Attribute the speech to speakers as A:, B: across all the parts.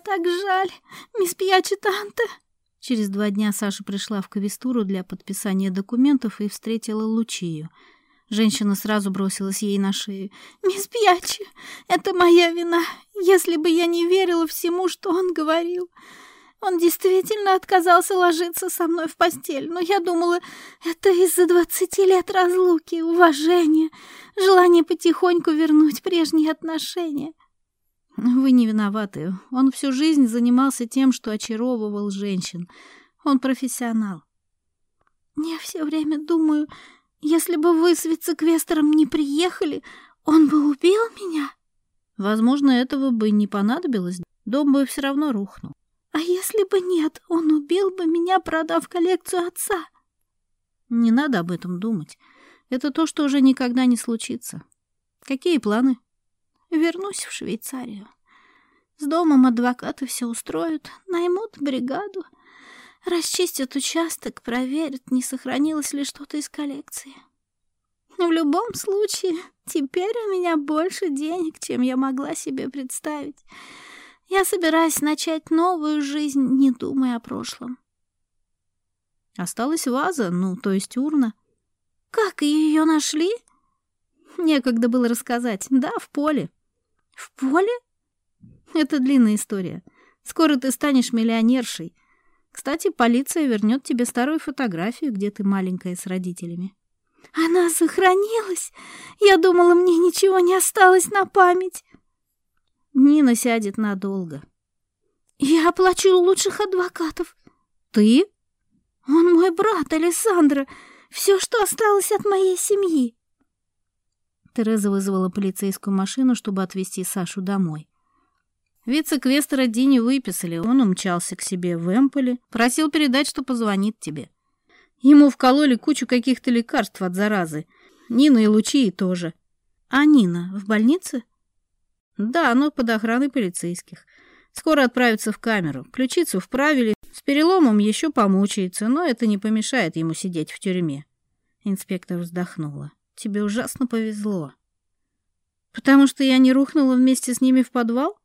A: так жаль, мисс Пьячетанте!» Через два дня Саша пришла в Кавистуру для подписания документов и встретила Лучию. Женщина сразу бросилась ей на шею. «Мисс Пьячи, это моя вина, если бы я не верила всему, что он говорил. Он действительно отказался ложиться со мной в постель, но я думала, это из-за двадцати лет разлуки, уважения, желания потихоньку вернуть прежние отношения. Вы не виноваты. Он всю жизнь занимался тем, что очаровывал женщин. Он профессионал. Я все время думаю, если бы вы с вице-квестером не приехали, он бы убил меня? Возможно, этого бы не понадобилось. Дом бы все равно рухнул. А если бы нет, он убил бы меня, продав коллекцию отца. Не надо об этом думать. Это то, что уже никогда не случится. Какие планы? вернусь в Швейцарию. С домом адвокаты все устроят, наймут бригаду, расчистят участок, проверят, не сохранилось ли что-то из коллекции. В любом случае, теперь у меня больше денег, чем я могла себе представить. Я собираюсь начать новую жизнь, не думая о прошлом. Осталась ваза, ну, то есть урна. Как ее нашли? Некогда было рассказать. Да, в поле. В поле? Это длинная история. Скоро ты станешь миллионершей. Кстати, полиция вернет тебе старую фотографию, где ты маленькая с родителями. Она сохранилась. Я думала, мне ничего не осталось на память. Нина сядет надолго. Я оплачу лучших адвокатов. Ты? Он мой брат, Александра. Все, что осталось от моей семьи. Тереза вызвала полицейскую машину, чтобы отвезти Сашу домой. «Вице-квестера Дини выписали, он умчался к себе в Эмполе, просил передать, что позвонит тебе. Ему вкололи кучу каких-то лекарств от заразы. Нина и Лучии тоже. А Нина в больнице? Да, но под охраной полицейских. Скоро отправится в камеру. Ключицу вправили, с переломом еще помучается, но это не помешает ему сидеть в тюрьме. Инспектор вздохнула тебе ужасно повезло. Потому что я не рухнула вместе с ними в подвал?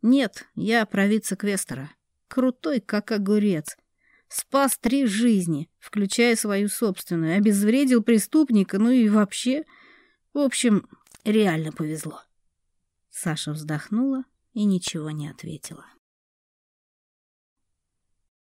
A: Нет, я провидца Квестера. Крутой, как огурец. Спас три жизни, включая свою собственную. Обезвредил преступника, ну и вообще... В общем, реально повезло. Саша вздохнула и ничего не ответила.